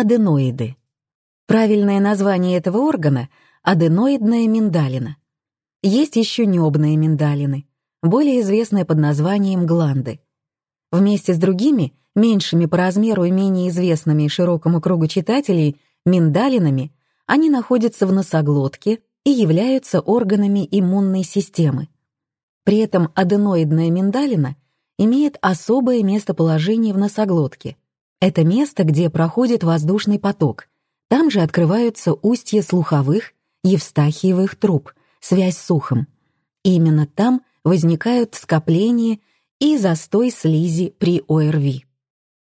Аденоиды. Правильное название этого органа — аденоидная миндалина. Есть еще небные миндалины, более известные под названием гланды. Вместе с другими, меньшими по размеру и менее известными широкому кругу читателей, миндалинами, они находятся в носоглотке и являются органами иммунной системы. При этом аденоидная миндалина имеет особое местоположение в носоглотке. Это место, где проходит воздушный поток. Там же открываются устья слуховых, евстахиевых труб, связь с ухом. Именно там возникают скопления и застой слизи при ОРВИ.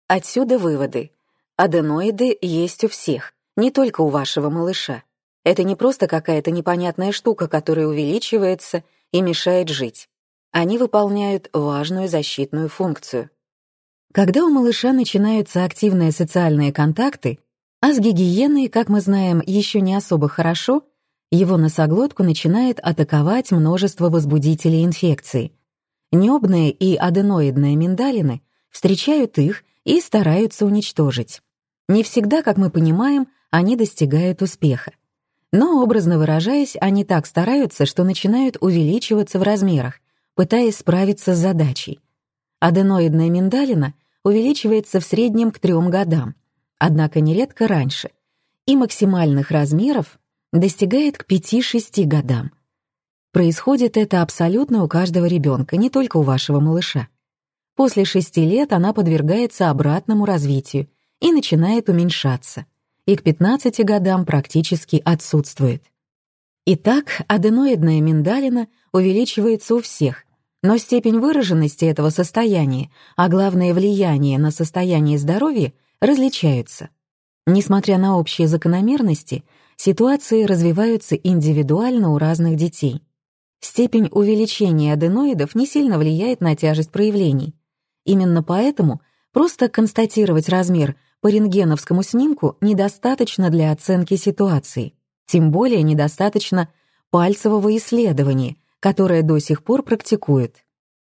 Отсюда выводы. Аденоиды есть у всех, не только у вашего малыша. Это не просто какая-то непонятная штука, которая увеличивается и мешает жить. Они выполняют важную защитную функцию. Когда у малыша начинаются активные социальные контакты, а с гигиеной, как мы знаем, еще не особо хорошо, его носоглотку начинает атаковать множество возбудителей инфекции. Небные и аденоидные миндалины встречают их и стараются уничтожить. Не всегда, как мы понимаем, они достигают успеха. Но, образно выражаясь, они так стараются, что начинают увеличиваться в размерах, пытаясь справиться с задачей. Аденоидная миндалина увеличивается в среднем к трем годам, однако нередко раньше, и максимальных размеров достигает к 5-6 годам. Происходит это абсолютно у каждого ребенка, не только у вашего малыша. После 6 лет она подвергается обратному развитию и начинает уменьшаться и к 15 годам практически отсутствует. Итак, аденоидная миндалина увеличивается у всех, но степень выраженности этого состояния, а главное влияние на состояние здоровья различаются. Несмотря на общие закономерности, ситуации развиваются индивидуально у разных детей. Степень увеличения аденоидов не сильно влияет на тяжесть проявлений. Именно поэтому просто констатировать размер по рентгеновскому снимку недостаточно для оценки ситуации, тем более недостаточно пальцевого исследования, которое до сих пор практикуют.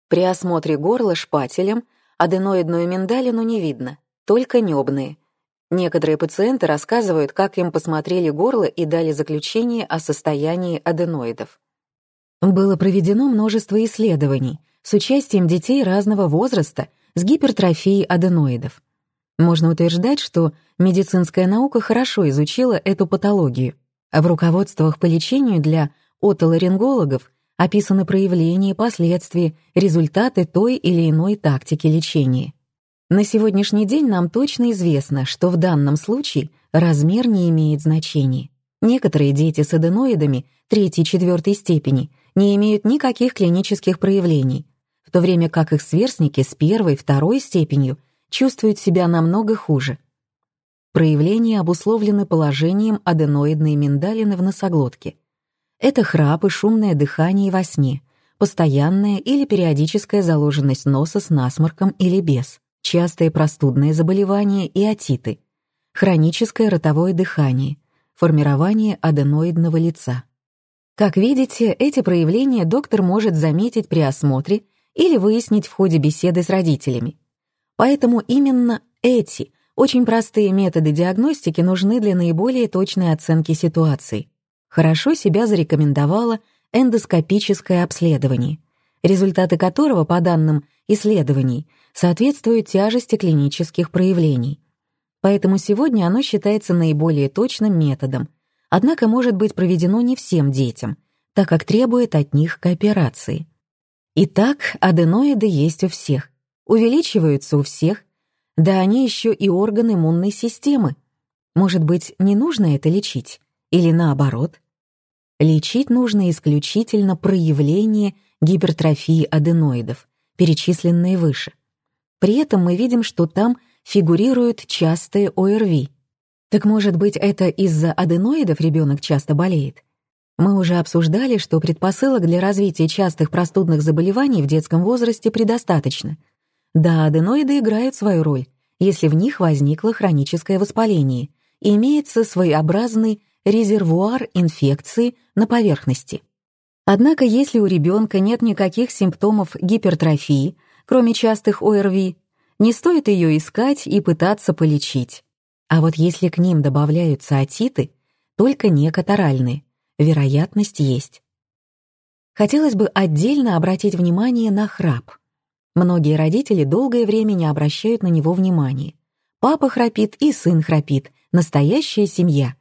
При осмотре горла шпателем аденоидную миндалину не видно, только небные. Некоторые пациенты рассказывают, как им посмотрели горло и дали заключение о состоянии аденоидов. Было проведено множество исследований с участием детей разного возраста с гипертрофией аденоидов. Можно утверждать, что медицинская наука хорошо изучила эту патологию, а в руководствах по лечению для отоларингологов описаны проявления, последствия, результаты той или иной тактики лечения. На сегодняшний день нам точно известно, что в данном случае размер не имеет значения. Некоторые дети с аденоидами третьей-четвертой степени не имеют никаких клинических проявлений, в то время как их сверстники с первой-второй степенью чувствуют себя намного хуже. Проявления обусловлены положением аденоидной миндалины в носоглотке. Это храп и шумное дыхание во сне, постоянная или периодическая заложенность носа с насморком или без, частые простудные заболевания и отиты, хроническое ротовое дыхание, формирование аденоидного лица. Как видите, эти проявления доктор может заметить при осмотре или выяснить в ходе беседы с родителями. Поэтому именно эти очень простые методы диагностики нужны для наиболее точной оценки ситуации. Хорошо себя зарекомендовало эндоскопическое обследование, результаты которого, по данным исследований, соответствуют тяжести клинических проявлений. Поэтому сегодня оно считается наиболее точным методом, однако может быть проведено не всем детям, так как требует от них кооперации. Итак, аденоиды есть у всех, увеличиваются у всех, да они еще и орган иммунной системы. Может быть, не нужно это лечить? Или наоборот? Лечить нужно исключительно проявление гипертрофии аденоидов, перечисленные выше. При этом мы видим, что там фигурируют частые ОРВИ. Так может быть, это из-за аденоидов ребенок часто болеет? Мы уже обсуждали, что предпосылок для развития частых простудных заболеваний в детском возрасте предостаточно — да, аденоиды играют свою роль, если в них возникло хроническое воспаление и имеется своеобразный резервуар инфекции на поверхности. Однако если у ребенка нет никаких симптомов гипертрофии, кроме частых ОРВИ, не стоит ее искать и пытаться полечить. А вот если к ним добавляются отиты, только не катаральные, вероятность есть. Хотелось бы отдельно обратить внимание на храп. Многие родители долгое время не обращают на него внимания. Папа храпит и сын храпит, настоящая семья.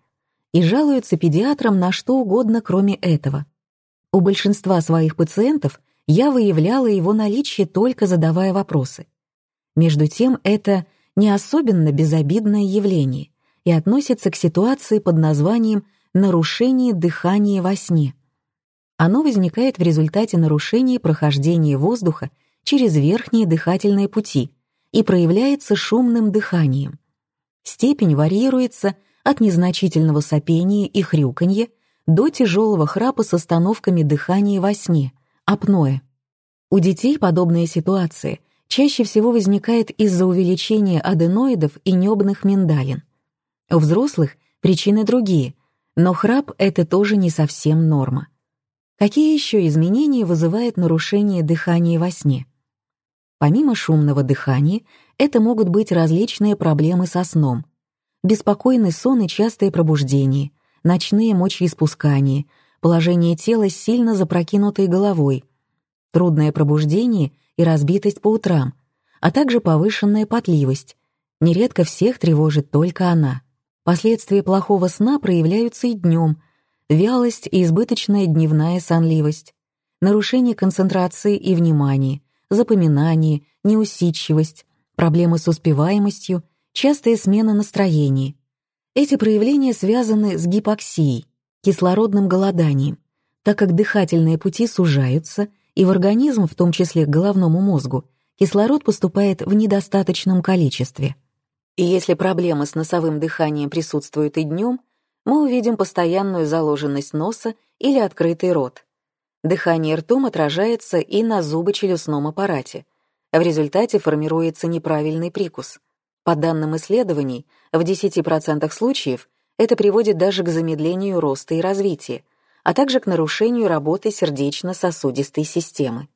И жалуются педиатрам на что угодно, кроме этого. У большинства своих пациентов я выявляла его наличие, только задавая вопросы. Между тем, это не особенно безобидное явление и относится к ситуации под названием «нарушение дыхания во сне». Оно возникает в результате нарушения прохождения воздуха через верхние дыхательные пути и проявляется шумным дыханием. Степень варьируется от незначительного сопения и хрюканья до тяжелого храпа с остановками дыхания во сне, апноэ. У детей подобная ситуация чаще всего возникает из-за увеличения аденоидов и небных миндалин. У взрослых причины другие, но храп — это тоже не совсем норма. Какие еще изменения вызывает нарушение дыхания во сне? Помимо шумного дыхания, это могут быть различные проблемы со сном. Беспокойный сон и частые пробуждения, ночные мочеиспускания, положение тела сильно запрокинутой головой, трудное пробуждение и разбитость по утрам, а также повышенная потливость. Нередко всех тревожит только она. Последствия плохого сна проявляются и днем. Вялость и избыточная дневная сонливость, нарушение концентрации и внимания, запоминание, неусидчивость, проблемы с успеваемостью, частая смена настроения, эти проявления связаны с гипоксией, кислородным голоданием, так как дыхательные пути сужаются, и в организм, в том числе к головному мозгу, кислород поступает в недостаточном количестве. И если проблемы с носовым дыханием присутствуют и днем, мы увидим постоянную заложенность носа или открытый рот. Дыхание ртом отражается и на зубочелюстном аппарате. В результате формируется неправильный прикус. По данным исследований, в 10% случаев это приводит даже к замедлению роста и развития, а также к нарушению работы сердечно-сосудистой системы.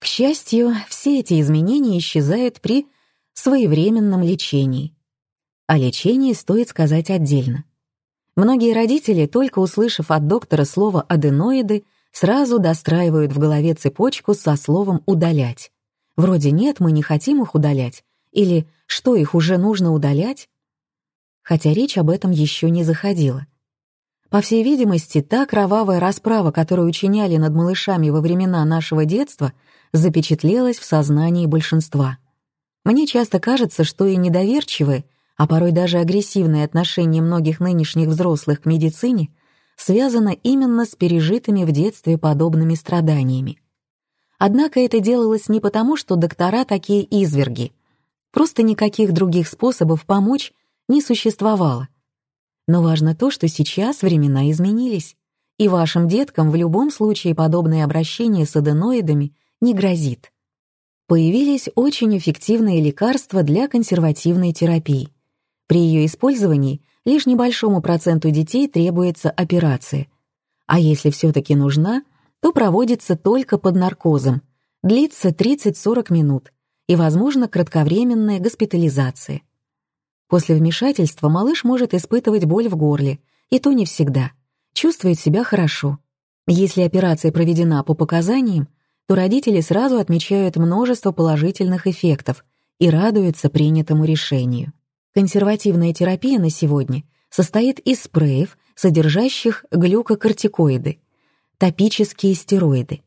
К счастью, все эти изменения исчезают при своевременном лечении. О лечении стоит сказать отдельно. Многие родители, только услышав от доктора слово «аденоиды», сразу достраивают в голове цепочку со словом «удалять». Вроде «нет, мы не хотим их удалять», или что их уже нужно удалять? Хотя речь об этом еще не заходила. По всей видимости, та кровавая расправа, которую учиняли над малышами во времена нашего детства, запечатлелась в сознании большинства. Мне часто кажется, что и недоверчивые, а порой даже агрессивное отношение многих нынешних взрослых к медицине связано именно с пережитыми в детстве подобными страданиями. Однако это делалось не потому, что доктора такие изверги, Просто никаких других способов помочь не существовало. Но важно то, что сейчас времена изменились, и вашим деткам в любом случае подобное обращение с аденоидами не грозит. Появились очень эффективные лекарства для консервативной терапии. При ее использовании лишь небольшому проценту детей требуется операция. А если все-таки нужна, то проводится только под наркозом, длится 30-40 минут, и, возможно, кратковременная госпитализация. После вмешательства малыш может испытывать боль в горле, и то не всегда. Чувствует себя хорошо. Если операция проведена по показаниям, то родители сразу отмечают множество положительных эффектов и радуются принятому решению. Консервативная терапия на сегодня состоит из спреев, содержащих глюкокортикоиды, топические стероиды.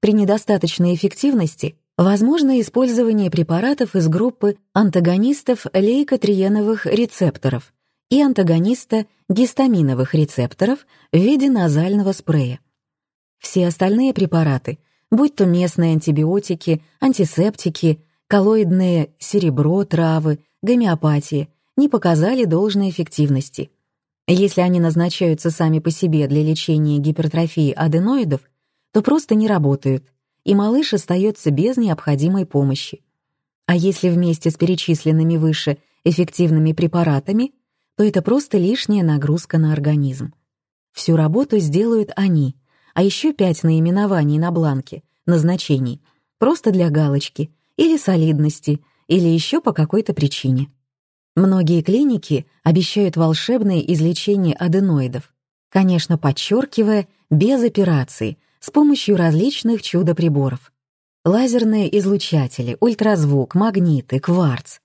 При недостаточной эффективности Возможно использование препаратов из группы антагонистов лейкотриеновых рецепторов и антагониста гистаминовых рецепторов в виде назального спрея. Все остальные препараты, будь то местные антибиотики, антисептики, коллоидные серебро, травы, гомеопатия, не показали должной эффективности. Если они назначаются сами по себе для лечения гипертрофии аденоидов, то просто не работают, и малыш остается без необходимой помощи. А если вместе с перечисленными выше эффективными препаратами, то это просто лишняя нагрузка на организм. Всю работу сделают они, а еще пять наименований на бланке, назначений, просто для галочки или солидности, или еще по какой-то причине. Многие клиники обещают волшебное излечение аденоидов, конечно, подчеркивая, без операций, с помощью различных чудо-приборов. Лазерные излучатели, ультразвук, магниты, кварц.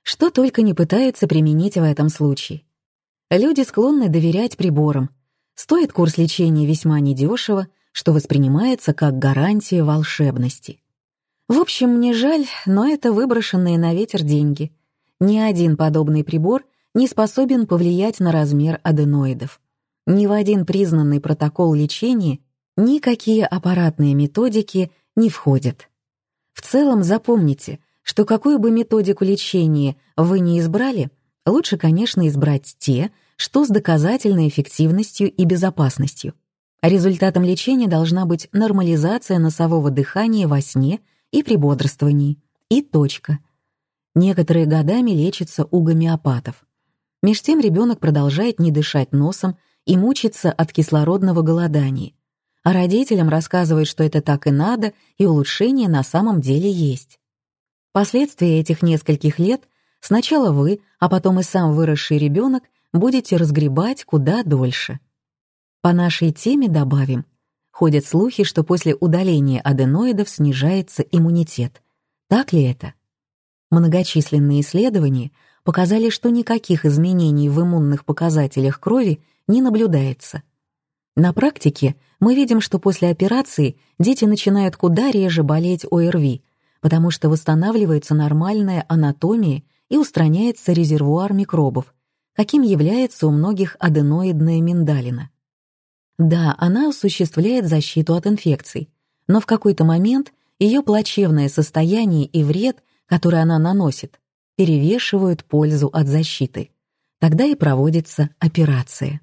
Что только не пытаются применить в этом случае. Люди склонны доверять приборам. Стоит курс лечения весьма недешево, что воспринимается как гарантия волшебности. В общем, мне жаль, но это выброшенные на ветер деньги. Ни один подобный прибор не способен повлиять на размер аденоидов. Ни в один признанный протокол лечения никакие аппаратные методики не входят. В целом запомните, что какую бы методику лечения вы не избрали, лучше, конечно, избрать те, что с доказательной эффективностью и безопасностью. Результатом лечения должна быть нормализация носового дыхания во сне – и при бодрствовании. И точка. Некоторые годами лечатся у гомеопатов. Меж тем ребенок продолжает не дышать носом и мучиться от кислородного голодания. А родителям рассказывает, что это так и надо, и улучшение на самом деле есть. Последствия этих нескольких лет сначала вы, а потом и сам выросший ребенок будете разгребать куда дольше. По нашей теме добавим — Ходят слухи, что после удаления аденоидов снижается иммунитет. Так ли это? Многочисленные исследования показали, что никаких изменений в иммунных показателях крови не наблюдается. На практике мы видим, что после операции дети начинают куда реже болеть ОРВИ, потому что восстанавливается нормальная анатомия и устраняется резервуар микробов, каким является у многих аденоидная миндалина. Да, она осуществляет защиту от инфекций, но в какой-то момент ее плачевное состояние и вред, который она наносит, перевешивают пользу от защиты. Тогда и проводится операция.